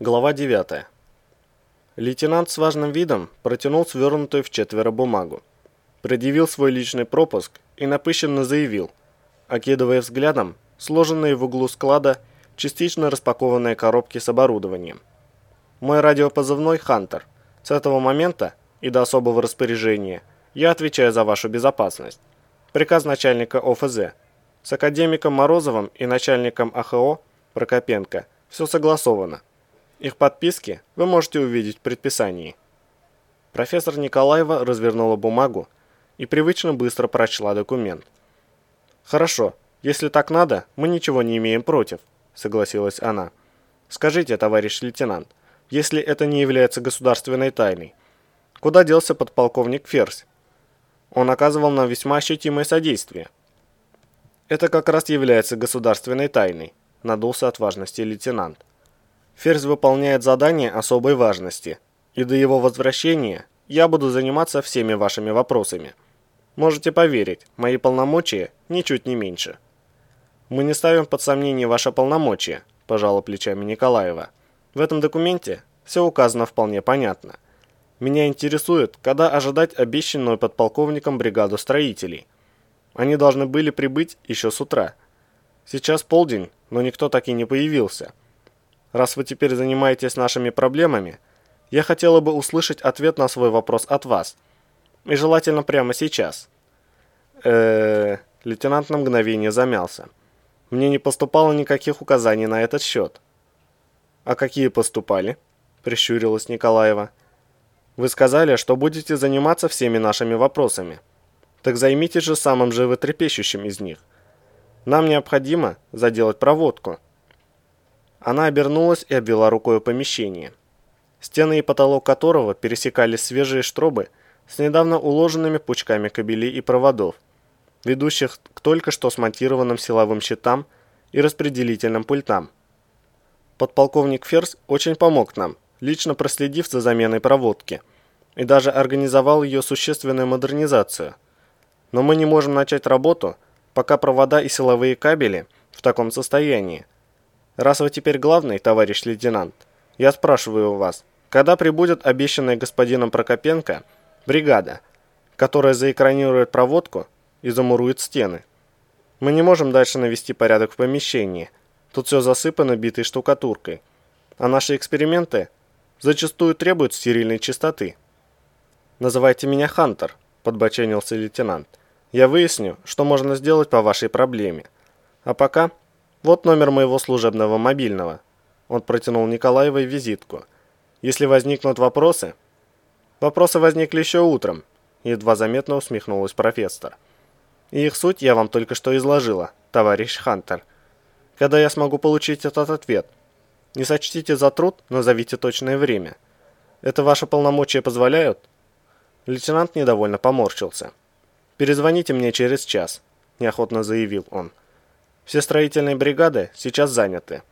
Глава 9. Лейтенант с важным видом протянул свернутую в четверо бумагу. Предъявил свой личный пропуск и напыщенно заявил, окидывая взглядом сложенные в углу склада частично распакованные коробки с оборудованием. Мой радиопозывной «Хантер». С этого момента и до особого распоряжения я отвечаю за вашу безопасность. Приказ начальника ОФЗ. С академиком Морозовым и начальником АХО Прокопенко все согласовано. Их подписки вы можете увидеть в предписании. Профессор Николаева развернула бумагу и привычно быстро прочла документ. «Хорошо, если так надо, мы ничего не имеем против», — согласилась она. «Скажите, товарищ лейтенант, если это не является государственной тайной, куда делся подполковник Ферзь? Он оказывал нам весьма ощутимое содействие». «Это как раз является государственной тайной», — надулся от важности лейтенант. Ферзь выполняет задание особой важности, и до его возвращения я буду заниматься всеми вашими вопросами. Можете поверить, мои полномочия ничуть не меньше. Мы не ставим под сомнение ваше полномочия, пожала плечами Николаева. В этом документе все указано вполне понятно. Меня интересует, когда ожидать обещанную подполковником бригаду строителей. Они должны были прибыть еще с утра. Сейчас полдень, но никто так и не появился. Раз вы теперь занимаетесь нашими проблемами, я хотела бы услышать ответ на свой вопрос от вас. И желательно прямо сейчас. э Лейтенант на мгновение замялся. Мне не поступало никаких указаний на этот счет. А какие поступали? Прищурилась Николаева. Вы сказали, что будете заниматься всеми нашими вопросами. Так займитесь же самым животрепещущим из них. Нам необходимо заделать проводку – она обернулась и обвела рукой помещение, стены и потолок которого пересекали свежие штробы с недавно уложенными пучками кабелей и проводов, ведущих к только что смонтированным силовым щитам и распределительным пультам. Подполковник Ферс очень помог нам, лично проследив за заменой проводки, и даже организовал ее существенную модернизацию. Но мы не можем начать работу, пока провода и силовые кабели в таком состоянии, Раз вы теперь главный, товарищ лейтенант, я спрашиваю у вас, когда прибудет обещанная господином Прокопенко бригада, которая заэкранирует проводку и замурует стены? Мы не можем дальше навести порядок в помещении. Тут все засыпано битой штукатуркой. А наши эксперименты зачастую требуют стерильной чистоты. «Называйте меня Хантер», – подбоченился лейтенант. «Я выясню, что можно сделать по вашей проблеме. А пока вот номер моего служебного мобильного. Он протянул Николаевой визитку. Если возникнут вопросы... Вопросы возникли еще утром. Едва заметно усмехнулась профессор. И их суть я вам только что изложила, товарищ Хантер. Когда я смогу получить этот ответ? Не сочтите за труд, назовите точное время. Это ваши полномочия позволяют? Лейтенант недовольно поморщился. «Перезвоните мне через час», – неохотно заявил он. Все строительные бригады сейчас заняты.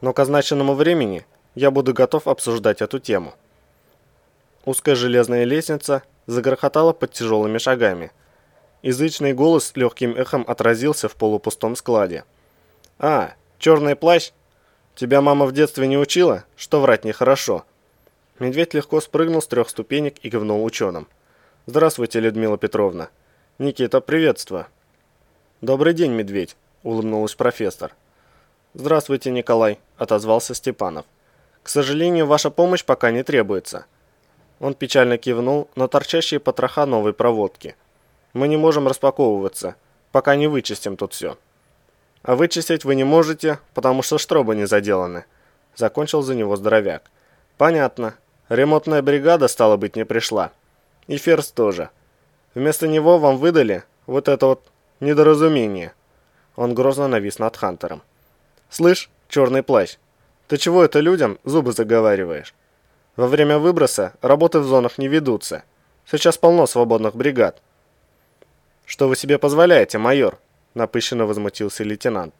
Но к означенному времени я буду готов обсуждать эту тему. Узкая железная лестница загрохотала под тяжелыми шагами. Язычный голос легким эхом отразился в полупустом складе. «А, черный плащ? Тебя мама в детстве не учила, что врать нехорошо?» Медведь легко спрыгнул с трех ступенек и кивнул ученым. «Здравствуйте, Людмила Петровна. Никита, приветствую». «Добрый день, Медведь улыбнулась профессор. «Здравствуйте, Николай», – отозвался Степанов. «К сожалению, ваша помощь пока не требуется». Он печально кивнул на торчащие потроха новой проводки. «Мы не можем распаковываться, пока не вычистим тут все». «А вычистить вы не можете, потому что штробы не заделаны», – закончил за него здоровяк. «Понятно. Ремонтная бригада, стало быть, не пришла. И Ферс тоже. Вместо него вам выдали вот это вот недоразумение». Он грозно навис над Хантером. «Слышь, черный плащ, ты чего это людям зубы заговариваешь? Во время выброса работы в зонах не ведутся. Сейчас полно свободных бригад». «Что вы себе позволяете, майор?» напыщенно возмутился лейтенант.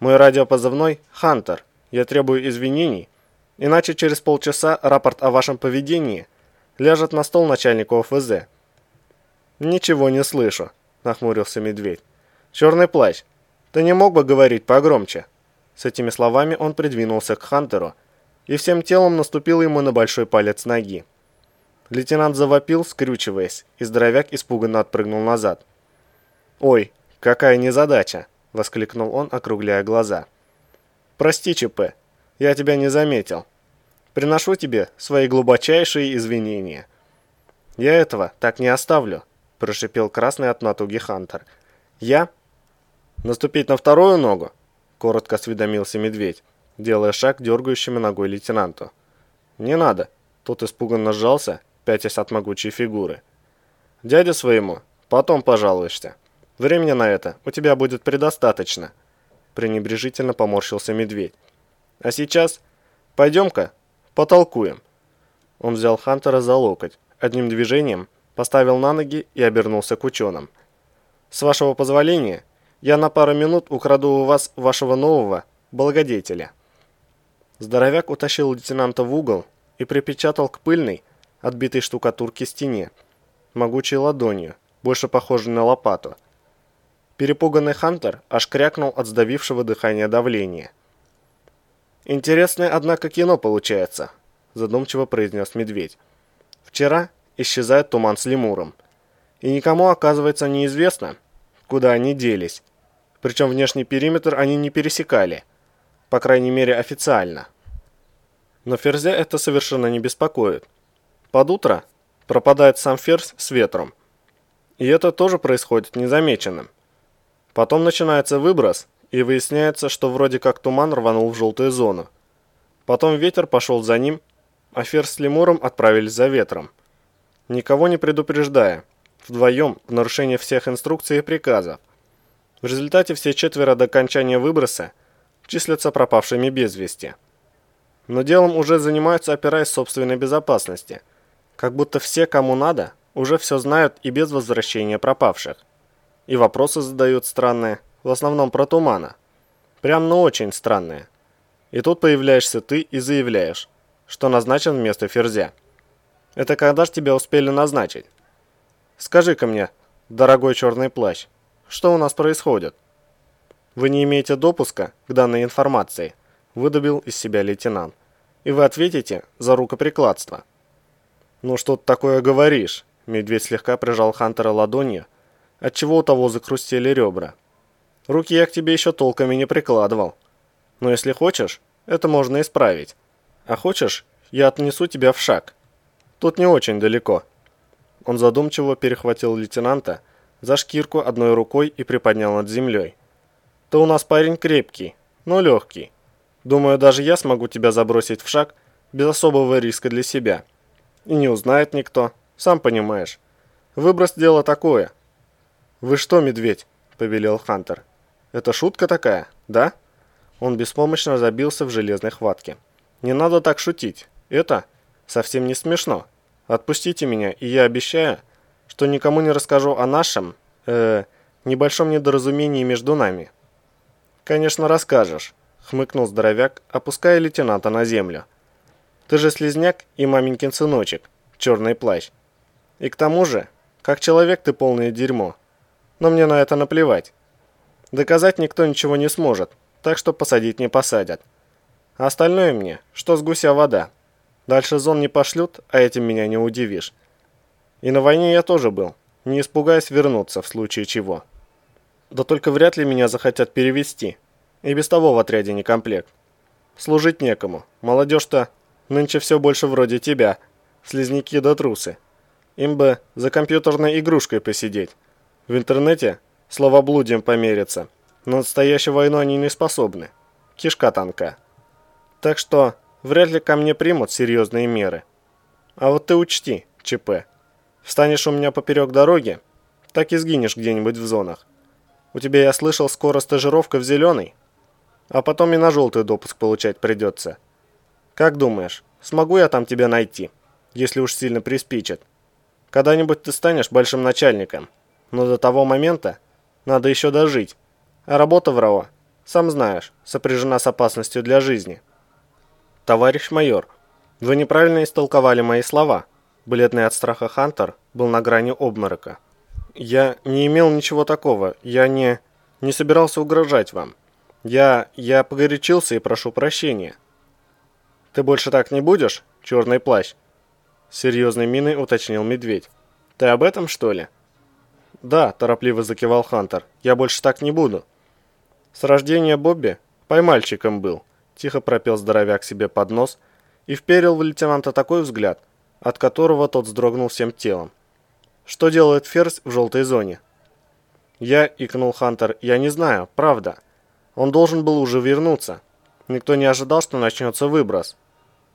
«Мой радиопозывной – Хантер. Я требую извинений, иначе через полчаса рапорт о вашем поведении ляжет на стол начальника ОФЗ». «Ничего не слышу», – нахмурился медведь. «Черный плащ, ты не мог бы говорить погромче?» С этими словами он придвинулся к Хантеру и всем телом наступил ему на большой палец ноги. Лейтенант завопил, скрючиваясь, и здоровяк испуганно отпрыгнул назад. «Ой, какая незадача!» — воскликнул он, округляя глаза. «Прости, ЧП, я тебя не заметил. Приношу тебе свои глубочайшие извинения». «Я этого так не оставлю», — прошипел красный от натуги Хантер. «Я?» «Наступить на вторую ногу?» — коротко осведомился медведь, делая шаг дергающими ногой лейтенанту. «Не надо», — тот испуганно сжался, пятясь от могучей фигуры. «Дяде своему потом пожалуешься. Времени на это у тебя будет предостаточно», — пренебрежительно поморщился медведь. «А сейчас пойдем-ка потолкуем». Он взял Хантера за локоть, одним движением поставил на ноги и обернулся к ученым. «С вашего позволения, я на пару минут украду у вас вашего нового благодетеля». Здоровяк утащил лейтенанта в угол и припечатал к пыльной, отбитой штукатурке стене, могучей ладонью, больше похожей на лопату. Перепуганный Хантер аж крякнул от сдавившего дыхания давления. «Интересное, однако, кино получается», – задумчиво произнес медведь. «Вчера исчезает туман с лемуром. И никому, оказывается, неизвестно, куда они делись. Причем внешний периметр они не пересекали, по крайней мере официально. Но Ферзя это совершенно не беспокоит. Под утро пропадает сам Ферзь с ветром. И это тоже происходит незамеченным. Потом начинается выброс, и выясняется, что вроде как туман рванул в желтую зону. Потом ветер пошел за ним, а Ферзь с Лемуром отправились за ветром. Никого не предупреждая, вдвоем, в нарушение всех инструкций и приказов. В результате все четверо до окончания выброса числятся пропавшими без вести. Но делом уже занимаются, опираясь собственной безопасности. Как будто все, кому надо, уже все знают и без возвращения пропавших. И вопросы задают странные, в основном про тумана. Прям ну очень странные. И тут появляешься ты и заявляешь, что назначен вместо Ферзя. Это когда ж тебя успели назначить? Скажи-ка мне, дорогой черный плащ, что у нас происходит? Вы не имеете допуска к данной информации, выдавил из себя лейтенант. И вы ответите за рукоприкладство. Ну что ты такое говоришь? Медведь слегка прижал Хантера ладонью, отчего у того закрустели ребра. Руки я к тебе еще толком и не прикладывал. Но если хочешь, это можно исправить. А хочешь, я отнесу тебя в шаг. Тут не очень далеко». Он задумчиво перехватил лейтенанта за шкирку одной рукой и приподнял над землей. «Ты у нас парень крепкий, но легкий. Думаю, даже я смогу тебя забросить в шаг без особого риска для себя. И не узнает никто, сам понимаешь. Выброс дело такое». «Вы что, медведь?» – повелел Хантер. «Это шутка такая, да?» Он беспомощно забился в железной хватке. «Не надо так шутить. Это совсем не смешно. Отпустите меня, и я обещаю, что никому не расскажу о нашем, э, небольшом недоразумении между нами». «Конечно, расскажешь», — хмыкнул здоровяк, опуская лейтенанта на землю. «Ты же слезняк и маменькин сыночек, черный плащ. И к тому же, как человек ты полное дерьмо. Но мне на это наплевать. Доказать никто ничего не сможет, так что посадить не посадят. А остальное мне, что с гуся вода». Дальше зон не пошлют, а этим меня не удивишь. И на войне я тоже был, не испугаясь вернуться в случае чего. Да только вряд ли меня захотят перевести. И без того в отряде не комплект. Служить некому. Молодежь-то нынче все больше вроде тебя. Слизняки да трусы. Им бы за компьютерной игрушкой посидеть. В интернете словоблудием помериться. На настоящую войну они не способны. Кишка танка. Так что вряд ли ко мне примут серьезные меры. А вот ты учти, ЧП. Встанешь у меня поперек дороги, так и сгинешь где-нибудь в зонах. У тебя, я слышал, скоро стажировка в зеленый, а потом и на желтый допуск получать придется. Как думаешь, смогу я там тебя найти, если уж сильно приспичит? Когда-нибудь ты станешь большим начальником, но до того момента надо еще дожить. А работа в РАО, сам знаешь, сопряжена с опасностью для жизни. «Товарищ майор, вы неправильно истолковали мои слова». Бледный от страха Хантер был на грани обморока. «Я не имел ничего такого. Я не... не собирался угрожать вам. Я... я погорячился и прошу прощения». «Ты больше так не будешь, черный плащ?» Серьезной миной уточнил медведь. «Ты об этом, что ли?» «Да», – торопливо закивал Хантер. «Я больше так не буду». С рождения Бобби поймальчиком был, тихо пропел здоровяк себе под нос и вперил в лейтенанта такой взгляд, от которого тот вздрогнул всем телом. «Что делает Ферзь в желтой зоне?» «Я», – икнул Хантер, – «я не знаю, правда. Он должен был уже вернуться. Никто не ожидал, что начнется выброс.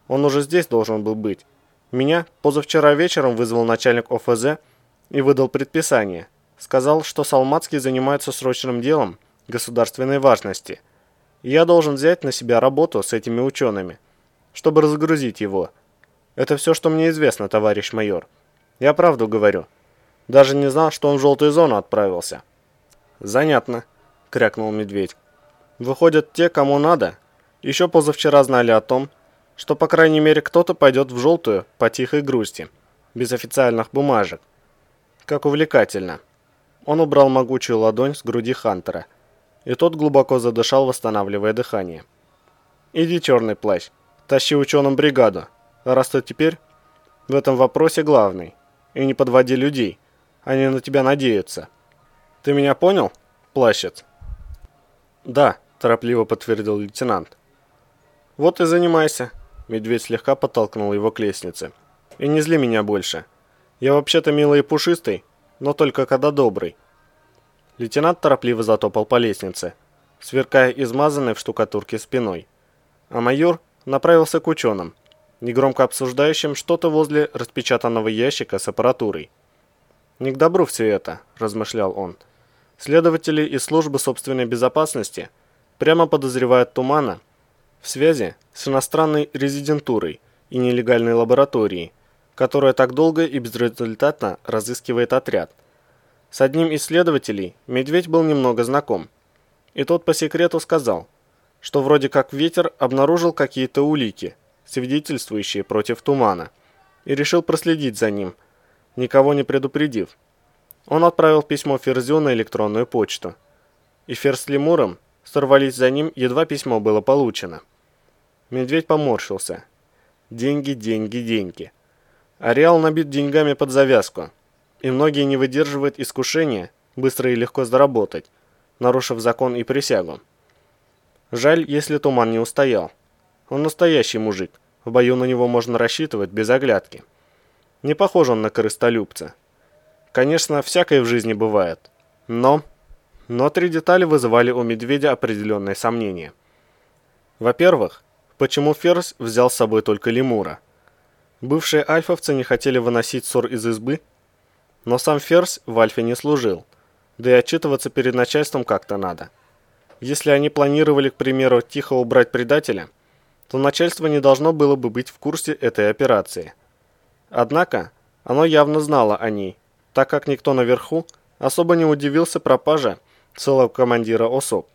Он уже здесь должен был быть. Меня позавчера вечером вызвал начальник ОФЗ и выдал предписание. Сказал, что Салмацкий занимается срочным делом государственной важности. Я должен взять на себя работу с этими учеными, чтобы разгрузить его. Это все, что мне известно, товарищ майор. Я правду говорю. Даже не знал, что он в желтую зону отправился. Занятно, крякнул медведь. Выходят, те, кому надо, еще позавчера знали о том, что по крайней мере кто-то пойдет в желтую по тихой грусти, без официальных бумажек. Как увлекательно. Он убрал могучую ладонь с груди Хантера, и тот глубоко задышал, восстанавливая дыхание. «Иди, черный плащ, тащи ученым бригаду, раз ты теперь в этом вопросе главный, и не подводи людей, они на тебя надеются. Ты меня понял, плащец?» «Да», – торопливо подтвердил лейтенант. «Вот и занимайся», – медведь слегка подтолкнул его к лестнице. «И не зли меня больше. Я вообще-то милый и пушистый, но только когда добрый». Лейтенант торопливо затопал по лестнице, сверкая измазанной в штукатурке спиной. А майор направился к ученым, негромко обсуждающим что-то возле распечатанного ящика с аппаратурой. «Не к добру все это», – размышлял он. «Следователи из службы собственной безопасности прямо подозревают Тумана в связи с иностранной резидентурой и нелегальной лабораторией, которая так долго и безрезультатно разыскивает отряд. С одним из следователей Медведь был немного знаком, и тот по секрету сказал, что вроде как ветер обнаружил какие-то улики, свидетельствующие против тумана, и решил проследить за ним, никого не предупредив. Он отправил письмо Ферзю на электронную почту, и Ферзь с Лемуром сорвались за ним, едва письмо было получено. Медведь поморщился. Деньги, деньги, деньги. Ареал набит деньгами под завязку, и многие не выдерживают искушения быстро и легко заработать, нарушив закон и присягу. Жаль, если Туман не устоял. Он настоящий мужик, в бою на него можно рассчитывать без оглядки. Не похож он на корыстолюбца. Конечно, всякое в жизни бывает, но... Но три детали вызывали у медведя определенные сомнения. Во-первых, почему Ферзь взял с собой только лемура. Бывшие альфовцы не хотели выносить ссор из избы, но сам Ферзь в альфе не служил, да и отчитываться перед начальством как-то надо. Если они планировали, к примеру, тихо убрать предателя, то начальство не должно было бы быть в курсе этой операции. Однако, оно явно знало о ней, так как никто наверху особо не удивился пропаже целого командира особ.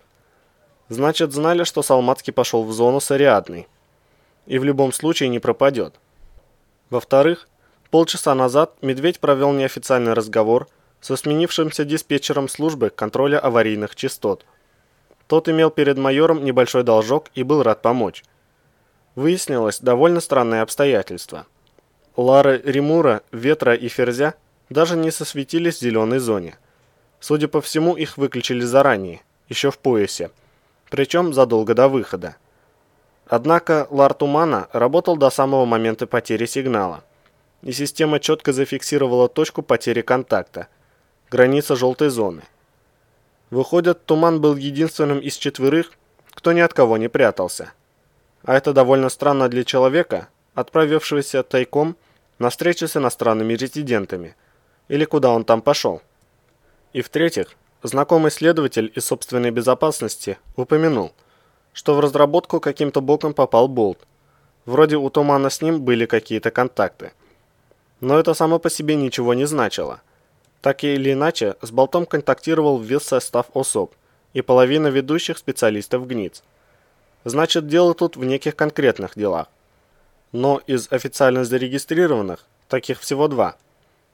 Значит, знали, что Салмацкий пошел в зону с Ариадной. И в любом случае не пропадет. Во-вторых, полчаса назад Медведь провел неофициальный разговор со сменившимся диспетчером службы контроля аварийных частот. Тот имел перед майором небольшой должок и был рад помочь. Выяснилось довольно странное обстоятельство. Лары Римура, Ветра и Ферзя даже не сосветились в зеленой зоне. Судя по всему, их выключили заранее, еще в поясе, причем задолго до выхода. Однако Лар Тумана работал до самого момента потери сигнала, и система четко зафиксировала точку потери контакта, граница желтой зоны. Выходит, Туман был единственным из четверых, кто ни от кого не прятался. А это довольно странно для человека, отправившегося тайком на встречу с иностранными резидентами, или куда он там пошел. И в-третьих, знакомый следователь из собственной безопасности упомянул – что в разработку каким-то боком попал болт. Вроде у Тумана с ним были какие-то контакты. Но это само по себе ничего не значило. Так или иначе, с болтом контактировал весь состав особ и половина ведущих специалистов ГНИЦ. Значит, дело тут в неких конкретных делах. Но из официально зарегистрированных, таких всего два.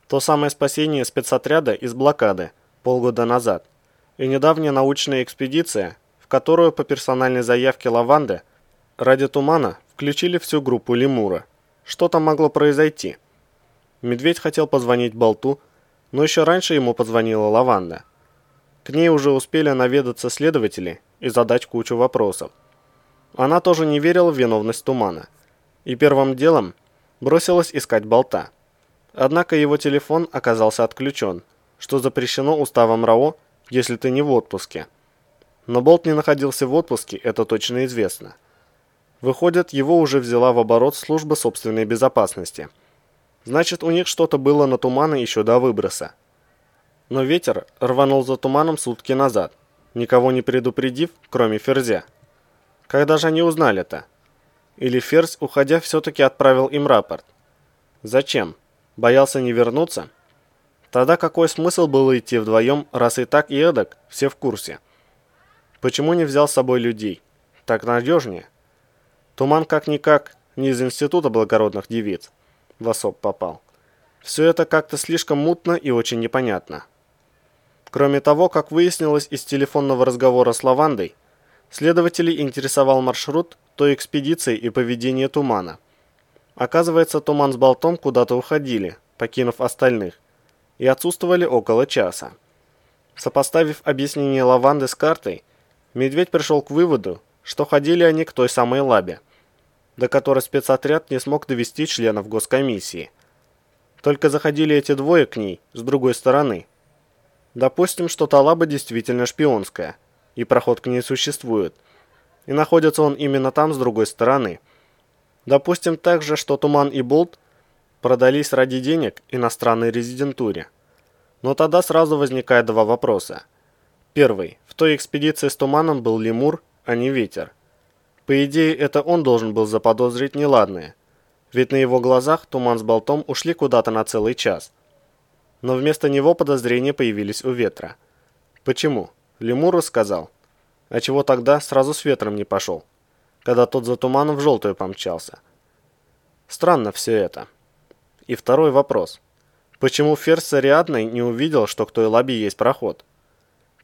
То самое спасение спецотряда из блокады полгода назад и недавняя научная экспедиция в которую по персональной заявке Лаванды ради тумана включили всю группу Лемура. Что там могло произойти? Медведь хотел позвонить Болту, но еще раньше ему позвонила Лаванда. К ней уже успели наведаться следователи и задать кучу вопросов. Она тоже не верила в виновность Тумана. И первым делом бросилась искать Болта. Однако его телефон оказался отключен, что запрещено уставом РАО, если ты не в отпуске. Но Болт не находился в отпуске, это точно известно. Выходит, его уже взяла в оборот служба собственной безопасности. Значит, у них что-то было на тумана еще до выброса. Но ветер рванул за туманом сутки назад, никого не предупредив, кроме Ферзя. Когда же они узнали это? Или Ферзь, уходя, все-таки отправил им рапорт? Зачем? Боялся не вернуться? Тогда какой смысл было идти вдвоем, раз и так и эдак, все в курсе? Почему не взял с собой людей? Так надежнее. Туман как-никак не из института благородных девиц в особ попал. Все это как-то слишком мутно и очень непонятно. Кроме того, как выяснилось из телефонного разговора с Лавандой, следователей интересовал маршрут той экспедиции и поведение тумана. Оказывается, туман с болтом куда-то уходили, покинув остальных, и отсутствовали около часа. Сопоставив объяснение Лаванды с картой, Медведь пришел к выводу, что ходили они к той самой лабе, до которой спецотряд не смог довести членов госкомиссии. Только заходили эти двое к ней с другой стороны. Допустим, что та лаба действительно шпионская, и проход к ней существует, и находится он именно там с другой стороны. Допустим также, что Туман и Болт продались ради денег иностранной резидентуре. Но тогда сразу возникает два вопроса. Первый. В той экспедиции с Туманом был лемур, а не ветер. По идее, это он должен был заподозрить неладное. Ведь на его глазах Туман с Болтом ушли куда-то на целый час. Но вместо него подозрения появились у ветра. Почему? Лемуру сказал. А чего тогда сразу с ветром не пошел? Когда тот за туманом в желтую помчался. Странно все это. И второй вопрос. Почему Ферзь с Ариадной не увидел, что к той лабе есть проход?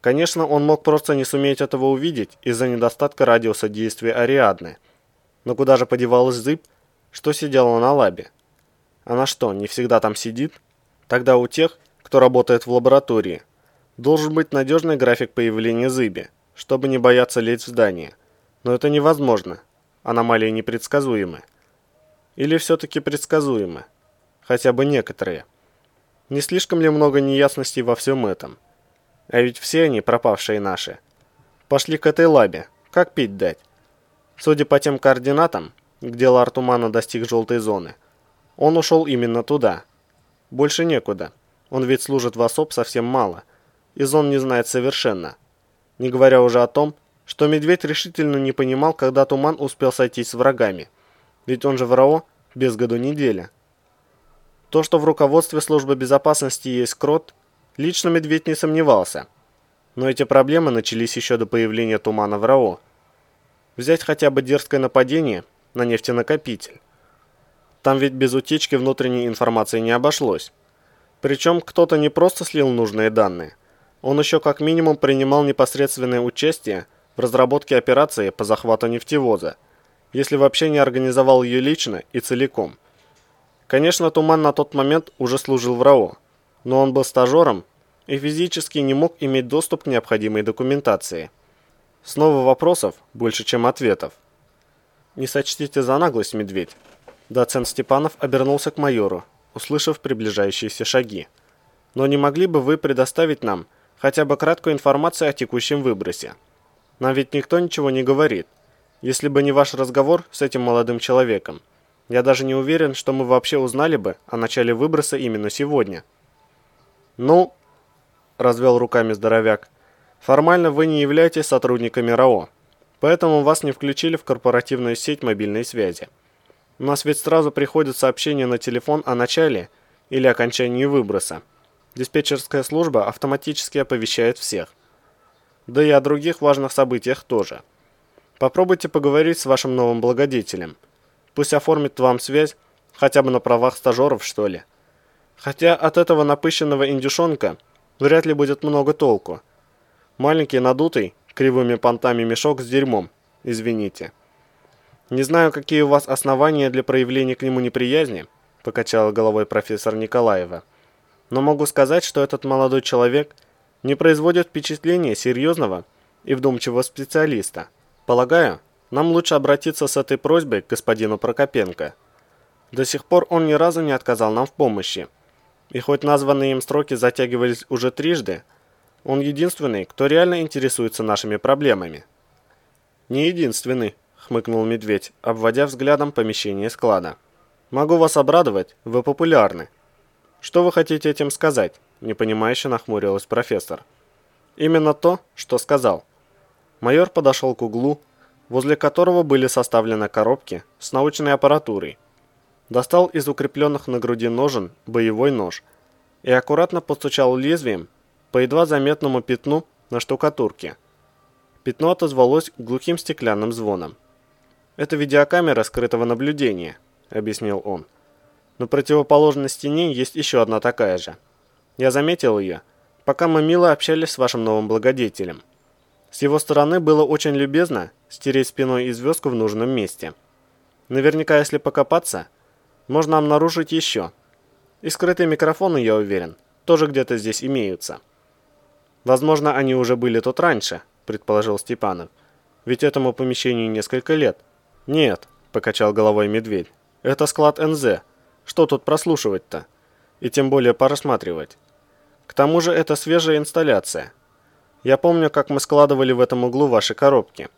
Конечно, он мог просто не суметь этого увидеть из-за недостатка радиуса действия Ариадны. Но куда же подевалась Зыб, что сидела на лабе? Она что, не всегда там сидит? Тогда у тех, кто работает в лаборатории, должен быть надежный график появления Зыби, чтобы не бояться лезть в здание. Но это невозможно. Аномалии непредсказуемы. Или все-таки предсказуемы? Хотя бы некоторые. Не слишком ли много неясностей во всем этом? А ведь все они, пропавшие наши, пошли к этой лабе. Как пить дать? Судя по тем координатам, где Лар Тумана достиг желтой зоны, он ушел именно туда. Больше некуда. Он ведь служит в особ совсем мало. И зон не знает совершенно. Не говоря уже о том, что Медведь решительно не понимал, когда Туман успел сойтись с врагами. Ведь он же в РАО без году неделя. То, что в руководстве службы безопасности есть крот, Лично Медведь не сомневался. Но эти проблемы начались еще до появления тумана в РАО. Взять хотя бы дерзкое нападение на нефтенакопитель. Там ведь без утечки внутренней информации не обошлось. Причем кто-то не просто слил нужные данные. Он еще как минимум принимал непосредственное участие в разработке операции по захвату нефтевоза, если вообще не организовал ее лично и целиком. Конечно, Туман на тот момент уже служил в РАО, но он был стажером и физически не мог иметь доступ к необходимой документации. Снова вопросов больше, чем ответов. «Не сочтите за наглость, медведь». Доцент Степанов обернулся к майору, услышав приближающиеся шаги. «Но не могли бы вы предоставить нам хотя бы краткую информацию о текущем выбросе? Нам ведь никто ничего не говорит. Если бы не ваш разговор с этим молодым человеком, я даже не уверен, что мы вообще узнали бы о начале выброса именно сегодня». «Ну...» – развел руками здоровяк. «Формально вы не являетесь сотрудниками РАО, поэтому вас не включили в корпоративную сеть мобильной связи. У нас ведь сразу приходит сообщение на телефон о начале или окончании выброса. Диспетчерская служба автоматически оповещает всех. Да и о других важных событиях тоже. Попробуйте поговорить с вашим новым благодетелем. Пусть оформит вам связь, хотя бы на правах стажеров, что ли». Хотя от этого напыщенного индюшонка вряд ли будет много толку. Маленький надутый, кривыми понтами мешок с дерьмом, извините. «Не знаю, какие у вас основания для проявления к нему неприязни», покачала головой профессор Николаева. «Но могу сказать, что этот молодой человек не производит впечатления серьезного и вдумчивого специалиста. Полагаю, нам лучше обратиться с этой просьбой к господину Прокопенко. До сих пор он ни разу не отказал нам в помощи. И хоть названные им строки затягивались уже трижды, он единственный, кто реально интересуется нашими проблемами». «Не единственный», — хмыкнул медведь, обводя взглядом помещение склада. «Могу вас обрадовать, вы популярны». «Что вы хотите этим сказать?» — непонимающе нахмурилась профессор. «Именно то, что сказал». Майор подошел к углу, возле которого были составлены коробки с научной аппаратурой. Достал из укрепленных на груди ножен боевой нож и аккуратно постучал лезвием по едва заметному пятну на штукатурке. Пятно отозвалось глухим стеклянным звоном. «Это видеокамера скрытого наблюдения», — объяснил он. «На противоположной стене есть еще одна такая же. Я заметил ее, пока мы мило общались с вашим новым благодетелем. С его стороны было очень любезно стереть спиной и звездку в нужном месте. Наверняка, если покопаться, можно обнаружить еще. И скрытые микрофоны, я уверен, тоже где-то здесь имеются. Возможно, они уже были тут раньше, предположил Степанов. Ведь этому помещению несколько лет. Нет, покачал головой медведь. Это склад НЗ. Что тут прослушивать-то? И тем более порассматривать. К тому же это свежая инсталляция. Я помню, как мы складывали в этом углу ваши коробки.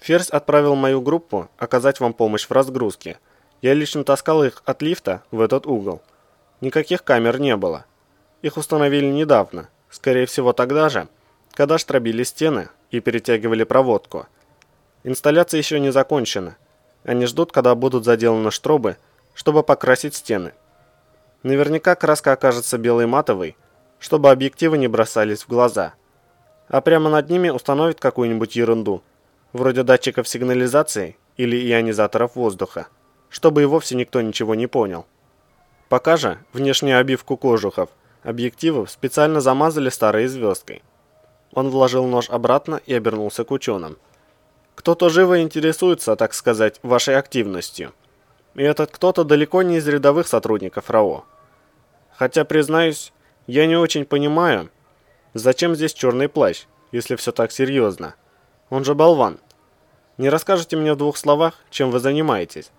Ферзь отправил мою группу оказать вам помощь в разгрузке. Я лично таскал их от лифта в этот угол. Никаких камер не было. Их установили недавно, скорее всего тогда же, когда штробили стены и перетягивали проводку. Инсталляция еще не закончена. Они ждут, когда будут заделаны штробы, чтобы покрасить стены. Наверняка краска окажется белой матовой, чтобы объективы не бросались в глаза. А прямо над ними установят какую-нибудь ерунду, вроде датчиков сигнализации или ионизаторов воздуха, чтобы и вовсе никто ничего не понял. Пока же внешнюю обивку кожухов объективов специально замазали старой звездкой. Он вложил нож обратно и обернулся к ученым. Кто-то живо интересуется, так сказать, вашей активностью. И этот кто-то далеко не из рядовых сотрудников РАО. Хотя, признаюсь, я не очень понимаю, зачем здесь черный плащ, если все так серьезно. Он же болван. Не расскажете мне в двух словах, чем вы занимаетесь?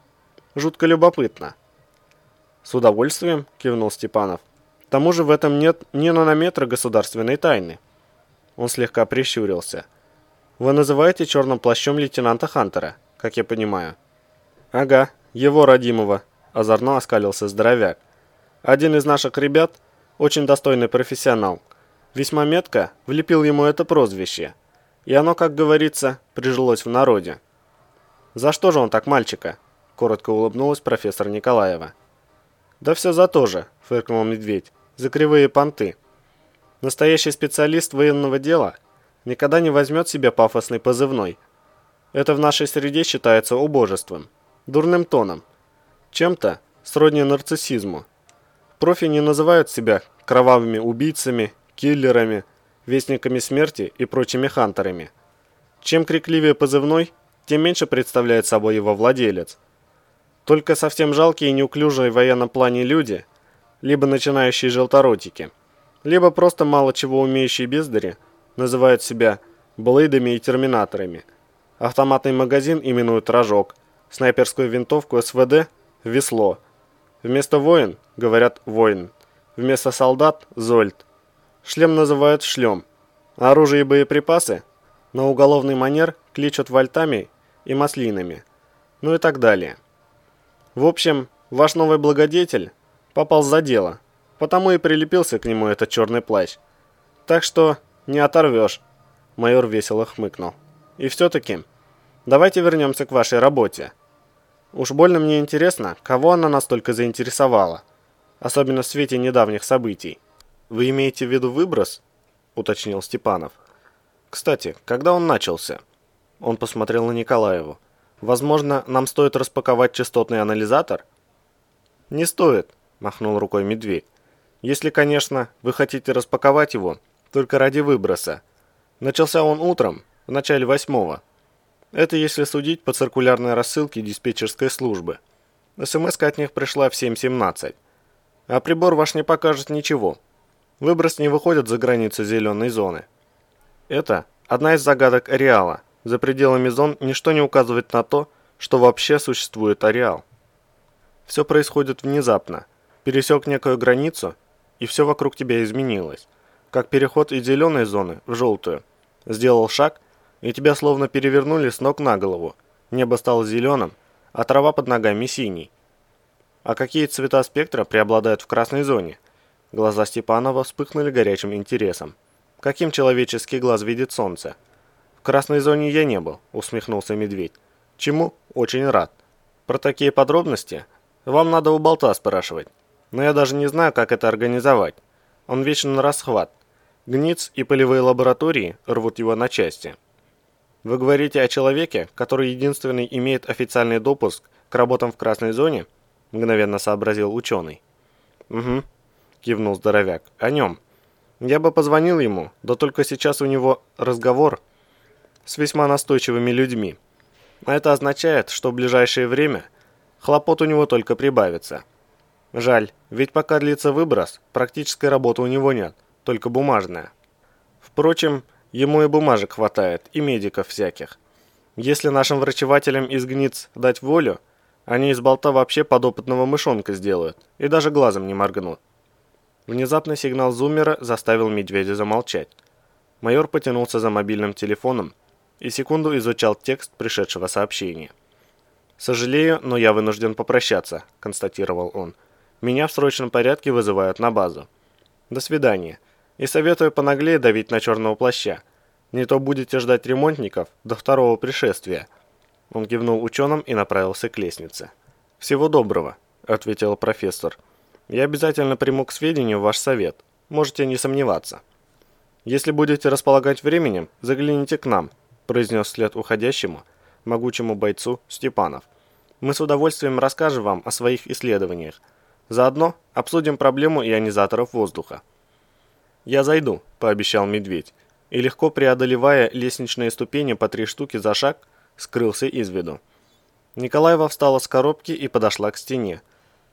Жутко любопытно. С удовольствием, кивнул Степанов. К тому же в этом нет ни нанометра государственной тайны. Он слегка прищурился. «Вы называете черным плащом лейтенанта Хантера, как я понимаю?» «Ага, его родимого», – озорно оскалился здоровяк. «Один из наших ребят, очень достойный профессионал, весьма метко влепил ему это прозвище, и оно, как говорится, прижилось в народе». «За что же он так мальчика?» – коротко улыбнулась профессор Николаева. «Да все за то же», – фыркнул медведь, – «за кривые понты». Настоящий специалист военного дела никогда не возьмет себе пафосный позывной. Это в нашей среде считается убожеством, дурным тоном, чем-то сродни нарциссизму. Профи не называют себя кровавыми убийцами, киллерами, вестниками смерти и прочими хантерами. Чем крикливее позывной, тем меньше представляет собой его владелец. Только совсем жалкие и неуклюжие в военном плане люди, либо начинающие желторотики – либо просто мало чего умеющие бездари называют себя блейдами и терминаторами. Автоматный магазин именуют рожок, снайперскую винтовку СВД – весло. Вместо воин говорят воин, вместо солдат – зольд. Шлем называют шлем. Оружие и боеприпасы на уголовный манер кличут вольтами и маслинами. Ну и так далее. В общем, ваш новый благодетель попал за дело – потому и прилепился к нему этот черный плащ. Так что не оторвешь. Майор весело хмыкнул. И все-таки, давайте вернемся к вашей работе. Уж больно мне интересно, кого она настолько заинтересовала. Особенно в свете недавних событий. Вы имеете в виду выброс? Уточнил Степанов. Кстати, когда он начался? Он посмотрел на Николаеву. Возможно, нам стоит распаковать частотный анализатор? Не стоит, махнул рукой медведь. Если, конечно, вы хотите распаковать его, только ради выброса. Начался он утром, в начале восьмого. Это если судить по циркулярной рассылке диспетчерской службы. смс от них пришла в 7.17. А прибор ваш не покажет ничего. Выброс не выходит за границы зеленой зоны. Это одна из загадок ареала. За пределами зон ничто не указывает на то, что вообще существует ареал. Все происходит внезапно. Пересек некую границу, и все вокруг тебя изменилось. Как переход из зеленой зоны в желтую. Сделал шаг, и тебя словно перевернули с ног на голову. Небо стало зеленым, а трава под ногами синей. А какие цвета спектра преобладают в красной зоне? Глаза Степанова вспыхнули горячим интересом. Каким человеческий глаз видит солнце? В красной зоне я не был, усмехнулся медведь. Чему? Очень рад. Про такие подробности вам надо у болта спрашивать. Но я даже не знаю, как это организовать. Он вечно на расхват. Гниц и полевые лаборатории рвут его на части. Вы говорите о человеке, который единственный имеет официальный допуск к работам в красной зоне? Мгновенно сообразил ученый. Угу, кивнул здоровяк. О нем. Я бы позвонил ему, да только сейчас у него разговор с весьма настойчивыми людьми. А это означает, что в ближайшее время хлопот у него только прибавится. Жаль, ведь пока длится выброс, практической работы у него нет, только бумажная. Впрочем, ему и бумажек хватает, и медиков всяких. Если нашим врачевателям из гниц дать волю, они из болта вообще подопытного мышонка сделают, и даже глазом не моргнут. Внезапный сигнал зуммера заставил медведя замолчать. Майор потянулся за мобильным телефоном и секунду изучал текст пришедшего сообщения. «Сожалею, но я вынужден попрощаться», – констатировал он. Меня в срочном порядке вызывают на базу. До свидания. И советую понаглее давить на черного плаща. Не то будете ждать ремонтников до второго пришествия. Он кивнул ученым и направился к лестнице. «Всего доброго», — ответил профессор. «Я обязательно приму к сведению ваш совет. Можете не сомневаться». «Если будете располагать временем, загляните к нам», — произнес вслед уходящему, могучему бойцу Степанов. «Мы с удовольствием расскажем вам о своих исследованиях, Заодно обсудим проблему ионизаторов воздуха. «Я зайду», – пообещал медведь, и легко преодолевая лестничные ступени по три штуки за шаг, скрылся из виду. Николаева встала с коробки и подошла к стене,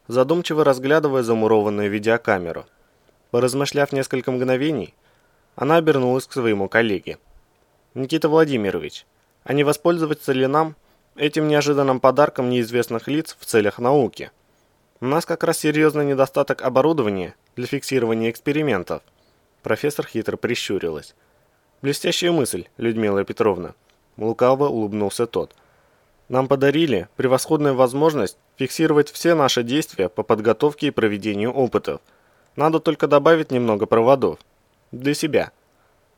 задумчиво разглядывая замурованную видеокамеру. Поразмышляв несколько мгновений, она обернулась к своему коллеге. «Никита Владимирович, а не воспользоваться ли нам этим неожиданным подарком неизвестных лиц в целях науки?» У нас как раз серьезный недостаток оборудования для фиксирования экспериментов. Профессор хитро прищурилась. Блестящая мысль, Людмила Петровна. Лукаво улыбнулся тот. Нам подарили превосходную возможность фиксировать все наши действия по подготовке и проведению опытов. Надо только добавить немного проводов. Для себя.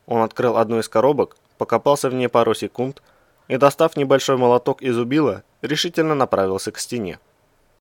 Он открыл одну из коробок, покопался в ней пару секунд и, достав небольшой молоток из убила, решительно направился к стене.